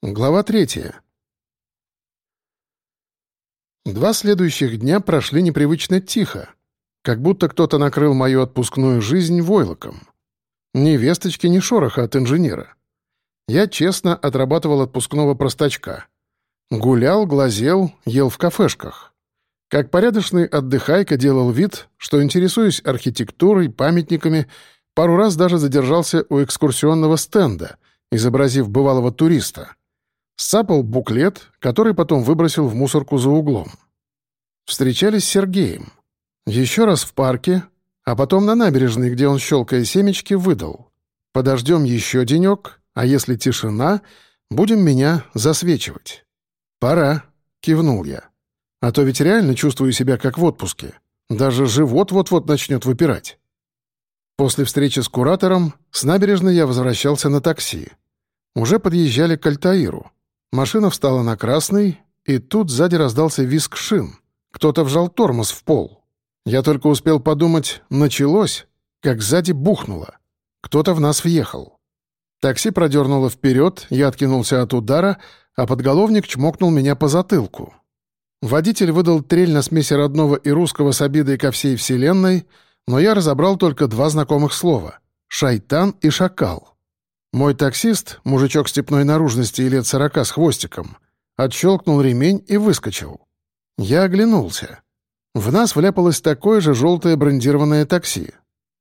Глава третья. Два следующих дня прошли непривычно тихо, как будто кто-то накрыл мою отпускную жизнь войлоком. Ни весточки, ни шороха от инженера. Я честно отрабатывал отпускного простачка. Гулял, глазел, ел в кафешках. Как порядочный отдыхайка делал вид, что интересуюсь архитектурой, памятниками, пару раз даже задержался у экскурсионного стенда, изобразив бывалого туриста — Сапал буклет, который потом выбросил в мусорку за углом. Встречались с Сергеем. Еще раз в парке, а потом на набережной, где он, щелкая семечки, выдал. «Подождем еще денек, а если тишина, будем меня засвечивать». «Пора», — кивнул я. «А то ведь реально чувствую себя как в отпуске. Даже живот вот-вот начнет выпирать». После встречи с куратором с набережной я возвращался на такси. Уже подъезжали к Альтаиру. Машина встала на красный, и тут сзади раздался визг шин. Кто-то вжал тормоз в пол. Я только успел подумать «началось», как сзади бухнуло. Кто-то в нас въехал. Такси продернуло вперед, я откинулся от удара, а подголовник чмокнул меня по затылку. Водитель выдал трель на смеси родного и русского с обидой ко всей вселенной, но я разобрал только два знакомых слова — «шайтан» и «шакал». Мой таксист, мужичок степной наружности и лет сорока с хвостиком, отщелкнул ремень и выскочил. Я оглянулся. В нас вляпалось такое же желтое брендированное такси.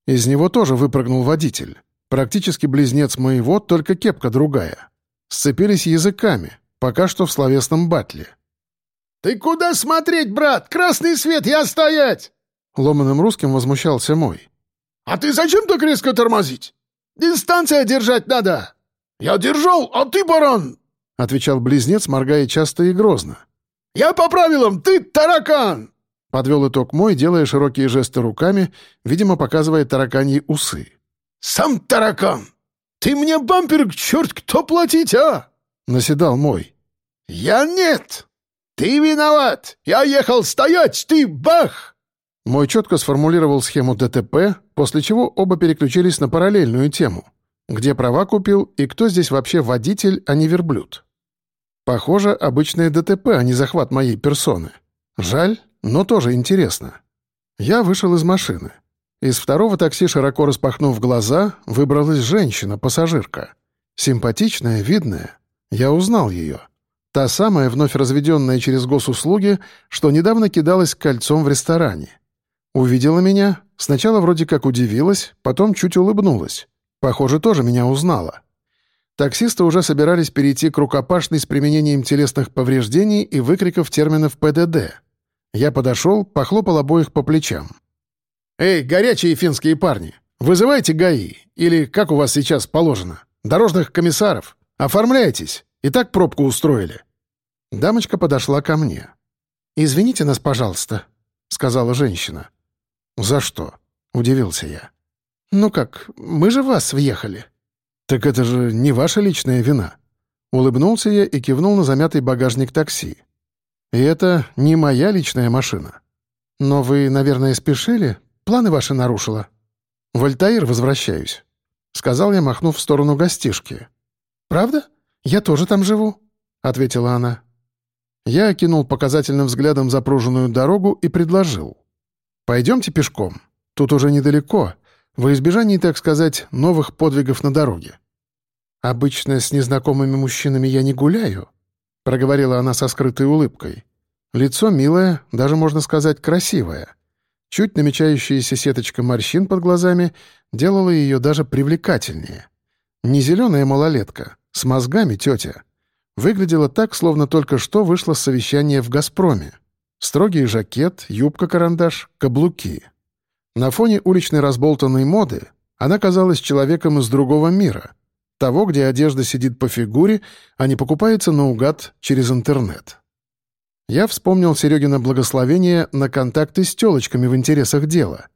Из него тоже выпрыгнул водитель. Практически близнец моего, только кепка другая. Сцепились языками, пока что в словесном батле. «Ты куда смотреть, брат? Красный свет, я стоять!» Ломаным русским возмущался мой. «А ты зачем так резко тормозить? Дистанция держать надо!» «Я держал, а ты баран!» — отвечал близнец, моргая часто и грозно. «Я по правилам, ты таракан!» Подвел итог мой, делая широкие жесты руками, видимо, показывая тараканьи усы. «Сам таракан! Ты мне бампер, черт, кто платить, а?» — наседал мой. «Я нет! Ты виноват! Я ехал стоять, ты бах!» Мой четко сформулировал схему ДТП, после чего оба переключились на параллельную тему. Где права купил и кто здесь вообще водитель, а не верблюд. Похоже, обычное ДТП, а не захват моей персоны. Жаль, но тоже интересно. Я вышел из машины. Из второго такси, широко распахнув глаза, выбралась женщина-пассажирка. Симпатичная, видная. Я узнал ее. Та самая, вновь разведенная через госуслуги, что недавно кидалась кольцом в ресторане. Увидела меня, сначала вроде как удивилась, потом чуть улыбнулась. Похоже, тоже меня узнала. Таксисты уже собирались перейти к рукопашной с применением телесных повреждений и выкриков терминов ПДД. Я подошел, похлопал обоих по плечам. «Эй, горячие финские парни, вызывайте ГАИ, или, как у вас сейчас положено, дорожных комиссаров. Оформляйтесь, и так пробку устроили». Дамочка подошла ко мне. «Извините нас, пожалуйста», — сказала женщина. «За что?» — удивился я. «Ну как, мы же вас въехали». «Так это же не ваша личная вина». Улыбнулся я и кивнул на замятый багажник такси. «И это не моя личная машина». «Но вы, наверное, спешили? Планы ваши нарушила». «В Альтаир возвращаюсь», — сказал я, махнув в сторону гостишки. «Правда? Я тоже там живу», — ответила она. Я окинул показательным взглядом запруженную дорогу и предложил. «Пойдемте пешком. Тут уже недалеко, во избежании, так сказать, новых подвигов на дороге». «Обычно с незнакомыми мужчинами я не гуляю», — проговорила она со скрытой улыбкой. Лицо милое, даже, можно сказать, красивое. Чуть намечающаяся сеточка морщин под глазами делала ее даже привлекательнее. Не зеленая малолетка, с мозгами тетя. Выглядела так, словно только что вышло совещание в «Газпроме». Строгий жакет, юбка-карандаш, каблуки. На фоне уличной разболтанной моды она казалась человеком из другого мира, того, где одежда сидит по фигуре, а не покупается наугад через интернет. Я вспомнил Серегина благословение на контакты с телочками в интересах дела.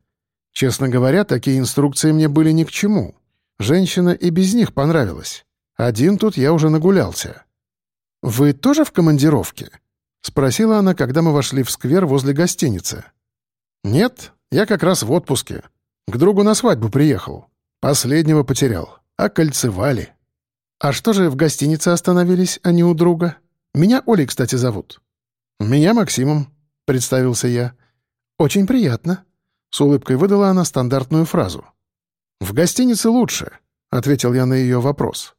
Честно говоря, такие инструкции мне были ни к чему. Женщина и без них понравилась. Один тут я уже нагулялся. «Вы тоже в командировке?» — спросила она, когда мы вошли в сквер возле гостиницы. «Нет, я как раз в отпуске. К другу на свадьбу приехал. Последнего потерял. Окольцевали». «А что же в гостинице остановились, а не у друга? Меня Олей, кстати, зовут». «Меня Максимом», — представился я. «Очень приятно», — с улыбкой выдала она стандартную фразу. «В гостинице лучше», — ответил я на ее вопрос.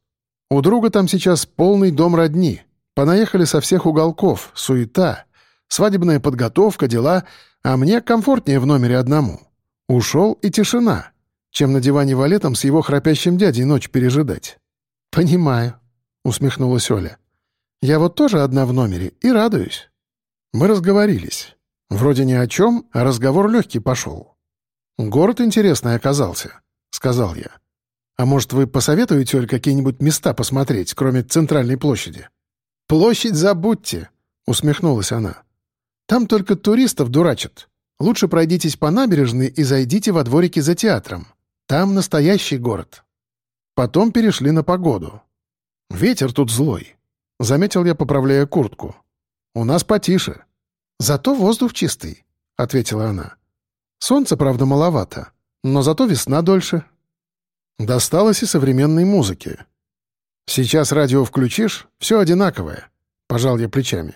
«У друга там сейчас полный дом родни. Понаехали со всех уголков, суета, свадебная подготовка, дела, а мне комфортнее в номере одному. Ушел и тишина, чем на диване валетом с его храпящим дядей ночь пережидать». «Понимаю», — усмехнулась Оля. «Я вот тоже одна в номере и радуюсь». Мы разговорились. Вроде ни о чем, а разговор легкий пошел. «Город интересный оказался», — сказал я. «А может, вы посоветуете, Оль, какие-нибудь места посмотреть, кроме центральной площади?» «Площадь забудьте», — усмехнулась она. «Там только туристов дурачат. Лучше пройдитесь по набережной и зайдите во дворики за театром. Там настоящий город». Потом перешли на погоду. «Ветер тут злой», — заметил я, поправляя куртку. «У нас потише». «Зато воздух чистый», — ответила она. «Солнца, правда, маловато, но зато весна дольше». Досталось и современной музыки. «Сейчас радио включишь, все одинаковое», — пожал я плечами.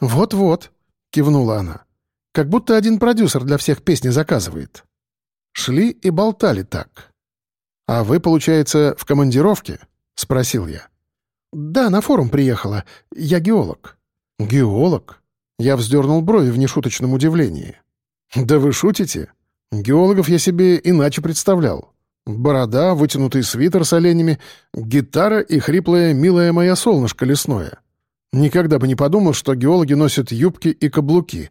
«Вот-вот», — кивнула она. «Как будто один продюсер для всех песни заказывает». Шли и болтали так. «А вы, получается, в командировке?» — спросил я. «Да, на форум приехала. Я геолог». «Геолог?» Я вздернул брови в нешуточном удивлении. «Да вы шутите? Геологов я себе иначе представлял. Борода, вытянутый свитер с оленями, гитара и хриплое «Милая моя солнышко лесное». Никогда бы не подумал, что геологи носят юбки и каблуки,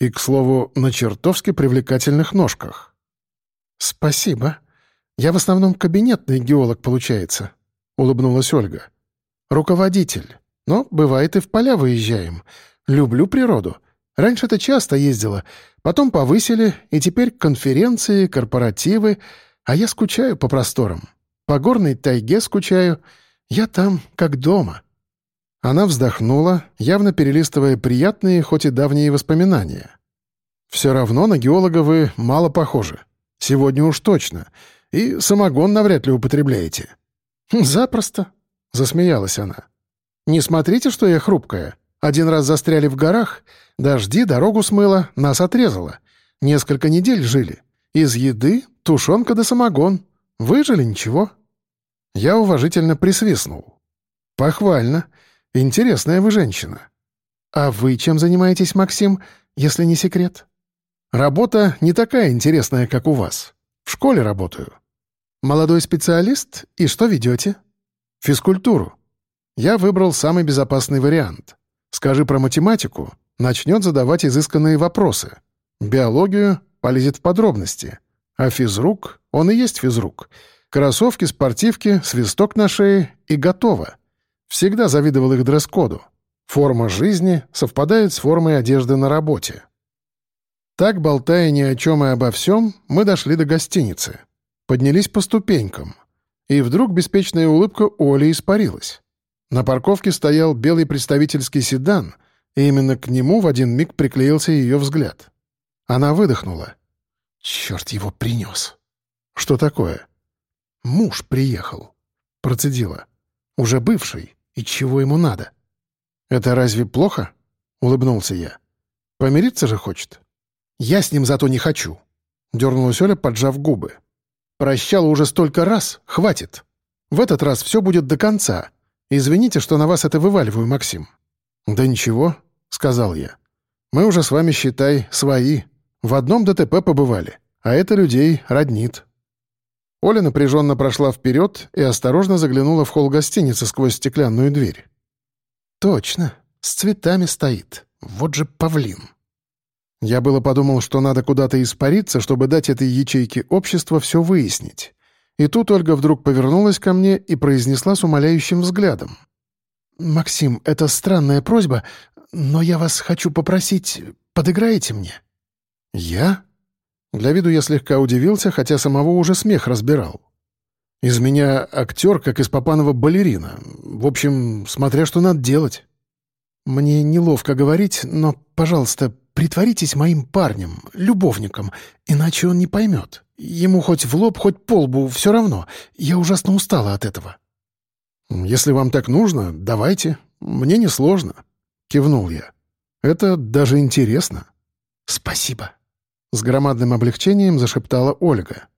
и, к слову, на чертовски привлекательных ножках. «Спасибо. Я в основном кабинетный геолог, получается», — улыбнулась Ольга. «Руководитель. Но бывает и в поля выезжаем. Люблю природу. Раньше-то часто ездила, потом повысили, и теперь конференции, корпоративы, а я скучаю по просторам. По горной тайге скучаю. Я там, как дома». Она вздохнула, явно перелистывая приятные, хоть и давние воспоминания. «Все равно на геолога вы мало похожи. Сегодня уж точно. И самогон навряд ли употребляете». «Запросто», — засмеялась она. «Не смотрите, что я хрупкая. Один раз застряли в горах, дожди, дорогу смыло, нас отрезало. Несколько недель жили. Из еды тушенка да самогон. Выжили ничего». Я уважительно присвистнул. «Похвально. Интересная вы женщина. А вы чем занимаетесь, Максим, если не секрет?» «Работа не такая интересная, как у вас. В школе работаю». «Молодой специалист? И что ведете?» «Физкультуру. Я выбрал самый безопасный вариант. Скажи про математику, начнет задавать изысканные вопросы. Биологию полезет в подробности. А физрук, он и есть физрук. Кроссовки, спортивки, свисток на шее и готово. Всегда завидовал их дресс-коду. Форма жизни совпадает с формой одежды на работе. Так, болтая ни о чем и обо всем, мы дошли до гостиницы. Поднялись по ступенькам. И вдруг беспечная улыбка Оли испарилась. На парковке стоял белый представительский седан, и именно к нему в один миг приклеился ее взгляд. Она выдохнула. «Черт его принес!» «Что такое?» «Муж приехал», — процедила. «Уже бывший, и чего ему надо?» «Это разве плохо?» — улыбнулся я. «Помириться же хочет?» «Я с ним зато не хочу», — дернулась Оля, поджав губы. «Прощала уже столько раз, хватит. В этот раз все будет до конца, Извините, что на вас это вываливаю, Максим». «Да ничего», — сказал я. «Мы уже с вами, считай, свои. В одном ДТП побывали, а это людей роднит». Оля напряженно прошла вперед и осторожно заглянула в холл гостиницы сквозь стеклянную дверь. «Точно, с цветами стоит. Вот же павлин». Я было подумал, что надо куда-то испариться, чтобы дать этой ячейке общества все выяснить. И тут Ольга вдруг повернулась ко мне и произнесла с умоляющим взглядом. «Максим, это странная просьба, но я вас хочу попросить, подыграете мне?» «Я?» Для виду я слегка удивился, хотя самого уже смех разбирал. Из меня актер, как из Папанова балерина. В общем, смотря что надо делать. Мне неловко говорить, но, пожалуйста, притворитесь моим парнем, любовником, иначе он не поймет. Ему хоть в лоб, хоть по лбу, все равно. Я ужасно устала от этого». «Если вам так нужно, давайте. Мне не сложно», — кивнул я. «Это даже интересно». «Спасибо», — с громадным облегчением зашептала Ольга.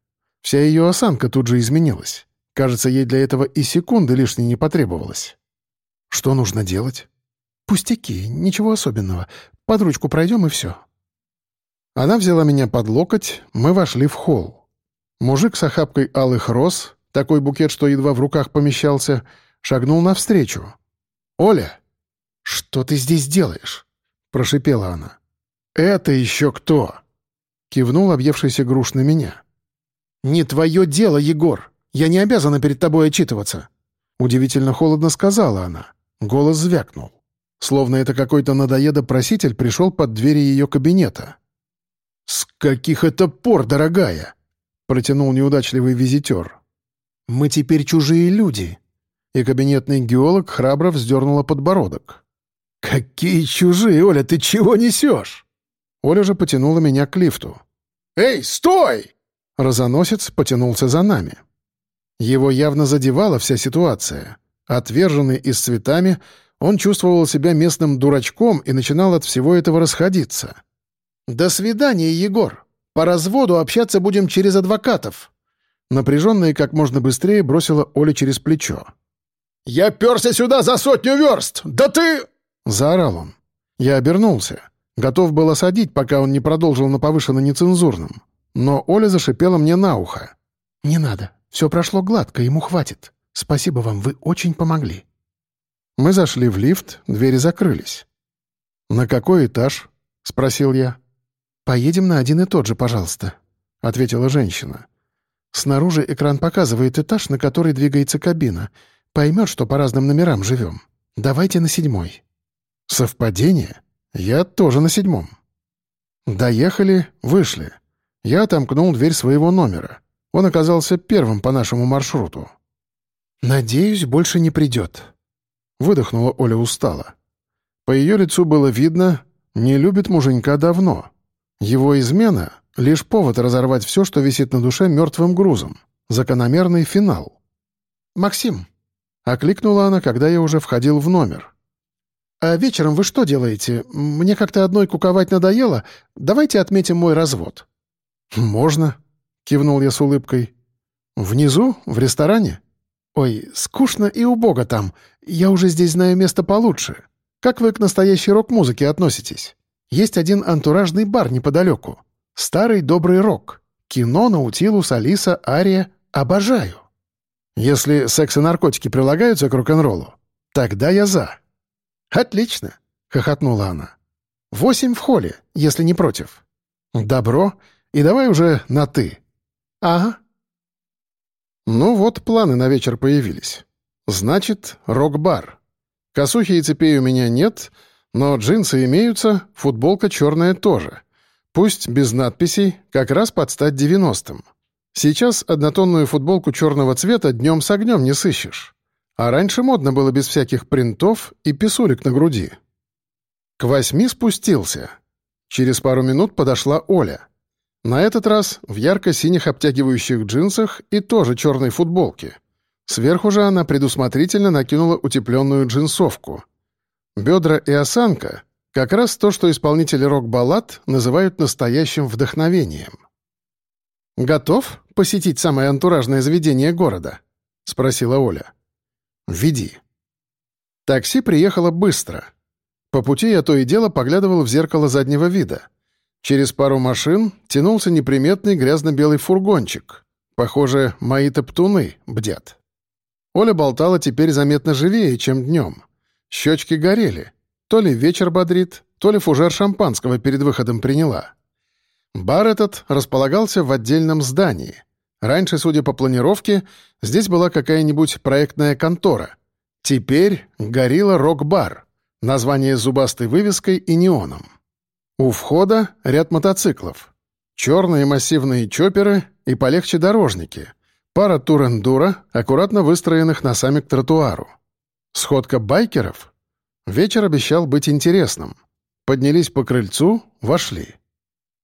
Вся ее осанка тут же изменилась. Кажется, ей для этого и секунды лишней не потребовалось. «Что нужно делать?» «Пустяки, ничего особенного. Под ручку пройдем и все». Она взяла меня под локоть, мы вошли в холл. Мужик с охапкой алых роз, такой букет, что едва в руках помещался, шагнул навстречу. «Оля!» «Что ты здесь делаешь?» — прошипела она. «Это еще кто?» — кивнул объевшийся груш на меня. «Не твое дело, Егор! Я не обязана перед тобой отчитываться!» Удивительно холодно сказала она. Голос звякнул. Словно это какой-то надоедо-проситель пришел под двери ее кабинета. «С каких это пор, дорогая?» — протянул неудачливый визитер. «Мы теперь чужие люди». И кабинетный геолог храбро вздернула подбородок. «Какие чужие, Оля, ты чего несешь?» Оля же потянула меня к лифту. «Эй, стой!» Разоносец потянулся за нами. Его явно задевала вся ситуация. Отверженный и с цветами, он чувствовал себя местным дурачком и начинал от всего этого расходиться. «До свидания, Егор! По разводу общаться будем через адвокатов!» Напряженно и как можно быстрее бросила Оля через плечо. «Я перся сюда за сотню верст! Да ты...» — заорал он. Я обернулся. Готов был осадить, пока он не продолжил на повышенно нецензурном. Но Оля зашипела мне на ухо. «Не надо. Все прошло гладко, ему хватит. Спасибо вам, вы очень помогли». Мы зашли в лифт, двери закрылись. «На какой этаж?» — спросил я. «Поедем на один и тот же, пожалуйста», — ответила женщина. «Снаружи экран показывает этаж, на который двигается кабина. Поймет, что по разным номерам живем. Давайте на седьмой». «Совпадение? Я тоже на седьмом». Доехали, вышли. Я отомкнул дверь своего номера. Он оказался первым по нашему маршруту. «Надеюсь, больше не придет», — выдохнула Оля устало. По ее лицу было видно, не любит муженька давно. Его измена — лишь повод разорвать все, что висит на душе мертвым грузом. Закономерный финал. «Максим», — окликнула она, когда я уже входил в номер. «А вечером вы что делаете? Мне как-то одной куковать надоело. Давайте отметим мой развод». «Можно», — кивнул я с улыбкой. «Внизу? В ресторане?» «Ой, скучно и убого там. Я уже здесь знаю место получше. Как вы к настоящей рок-музыке относитесь? Есть один антуражный бар неподалеку. Старый добрый рок. Кино, Наутилус, Алиса, Ария. Обожаю». «Если секс и наркотики прилагаются к рок-н-роллу, тогда я за». «Отлично», — хохотнула она. «Восемь в холле, если не против». «Добро. И давай уже на «ты». «Ага». Ну вот, планы на вечер появились. Значит, рок-бар. Косухи и цепей у меня нет, но джинсы имеются, футболка черная тоже. Пусть без надписей, как раз под стать девяностым. Сейчас однотонную футболку черного цвета днем с огнем не сыщешь. А раньше модно было без всяких принтов и писулек на груди. К восьми спустился. Через пару минут подошла Оля. На этот раз в ярко-синих обтягивающих джинсах и тоже черной футболке. Сверху же она предусмотрительно накинула утепленную джинсовку. Бедра и осанка — как раз то, что исполнители рок-баллад называют настоящим вдохновением. «Готов посетить самое антуражное заведение города?» — спросила Оля. «Веди». Такси приехало быстро. По пути я то и дело поглядывал в зеркало заднего вида — Через пару машин тянулся неприметный грязно-белый фургончик. Похоже, мои топтуны бдят. Оля болтала теперь заметно живее, чем днем. Щечки горели. То ли вечер бодрит, то ли фужер шампанского перед выходом приняла. Бар этот располагался в отдельном здании. Раньше, судя по планировке, здесь была какая-нибудь проектная контора. Теперь горилла рок-бар. Название с зубастой вывеской и неоном. У входа ряд мотоциклов. Черные массивные чоперы и полегче дорожники. Пара турендура, аккуратно выстроенных носами к тротуару. Сходка байкеров? Вечер обещал быть интересным. Поднялись по крыльцу, вошли.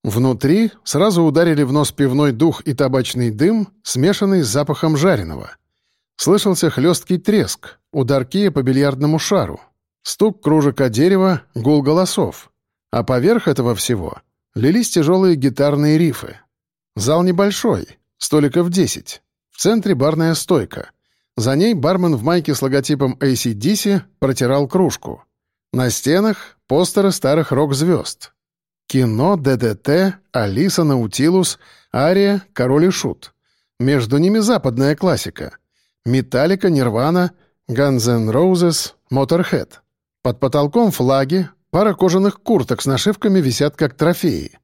Внутри сразу ударили в нос пивной дух и табачный дым, смешанный с запахом жареного. Слышался хлесткий треск, удар кия по бильярдному шару, стук кружек о дерево, гул голосов. А поверх этого всего лились тяжелые гитарные рифы. Зал небольшой, столиков 10. В центре барная стойка. За ней бармен в майке с логотипом ACDC протирал кружку. На стенах — постеры старых рок-звезд. Кино, ДДТ, Алиса, Наутилус, Ария, Король и Шут. Между ними западная классика. Металлика, Нирвана, Guns N' Roses, Motorhead. Под потолком флаги, пара кожаных курток с нашивками висят как трофеи.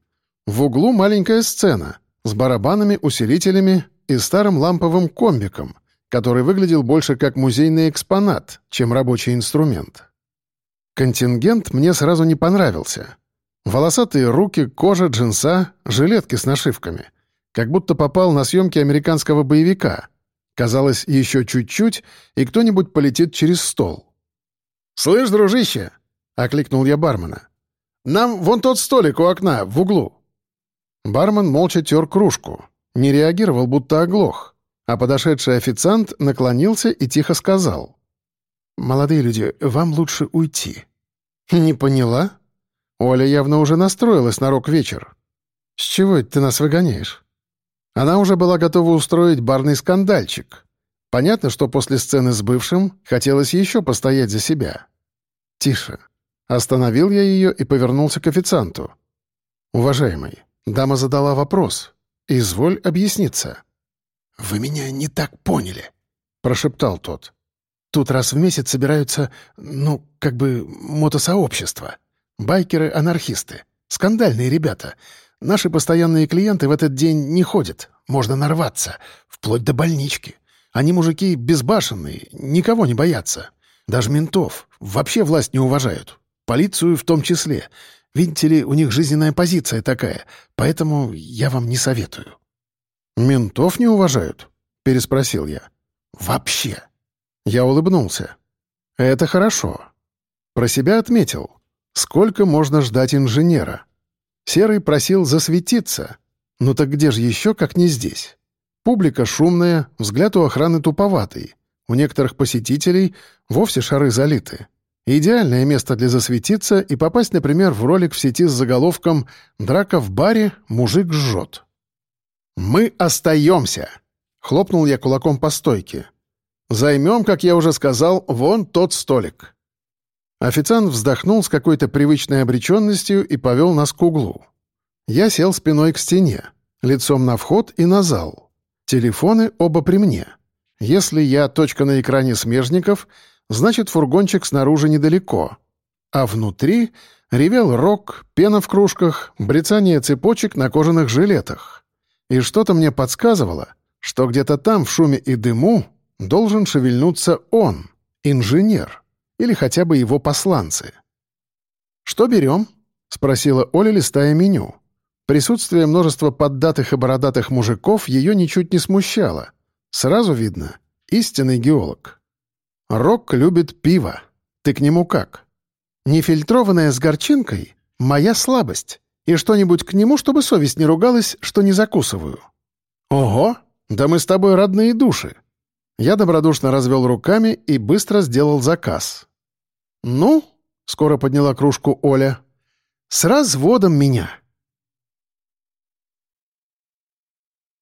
В углу маленькая сцена с барабанами, усилителями и старым ламповым комбиком, который выглядел больше как музейный экспонат, чем рабочий инструмент. Контингент мне сразу не понравился. Волосатые руки, кожа, джинса, жилетки с нашивками. Как будто попал на съемки американского боевика. Казалось, еще чуть-чуть, и кто-нибудь полетит через стол. «Слышь, дружище!» — окликнул я бармена. «Нам вон тот столик у окна, в углу». Бармен молча тер кружку. Не реагировал, будто оглох. А подошедший официант наклонился и тихо сказал. «Молодые люди, вам лучше уйти». «Не поняла?» Оля явно уже настроилась на рок-вечер. «С чего это ты нас выгоняешь?» Она уже была готова устроить барный скандальчик. Понятно, что после сцены с бывшим хотелось еще постоять за себя. «Тише». Остановил я ее и повернулся к официанту. «Уважаемый, дама задала вопрос. Изволь объясниться». «Вы меня не так поняли», — прошептал тот. «Тут раз в месяц собираются, ну, как бы, мотосообщества. Байкеры-анархисты. Скандальные ребята. Наши постоянные клиенты в этот день не ходят. Можно нарваться. Вплоть до больнички. Они мужики безбашенные, никого не боятся. Даже ментов. Вообще власть не уважают. Полицию в том числе. Видите ли, у них жизненная позиция такая. Поэтому я вам не советую. «Ментов не уважают?» — переспросил я. «Вообще». Я улыбнулся. «Это хорошо». Про себя отметил. Сколько можно ждать инженера? Серый просил засветиться. Ну так где же еще, как не здесь? Публика шумная, взгляд у охраны туповатый. У некоторых посетителей вовсе шары залиты. Идеальное место для засветиться и попасть, например, в ролик в сети с заголовком «Драка в баре, мужик жжет». «Мы остаемся!» — хлопнул я кулаком по стойке. «Займем, как я уже сказал, вон тот столик». Официант вздохнул с какой-то привычной обреченностью и повел нас к углу. Я сел спиной к стене, лицом на вход и на зал. Телефоны оба при мне. Если я точка на экране смежников, значит, фургончик снаружи недалеко. А внутри ревел рок, пена в кружках, брецание цепочек на кожаных жилетах. И что-то мне подсказывало, что где-то там, в шуме и дыму, должен шевельнуться он, инженер или хотя бы его посланцы. «Что берем?» — спросила Оля, листая меню. Присутствие множества поддатых и бородатых мужиков ее ничуть не смущало. Сразу видно — истинный геолог. Рок любит пиво. Ты к нему как? Нефильтрованное с горчинкой — моя слабость. И что-нибудь к нему, чтобы совесть не ругалась, что не закусываю. Ого! Да мы с тобой родные души. Я добродушно развел руками и быстро сделал заказ. «Ну?» — скоро подняла кружку Оля. «С разводом меня!»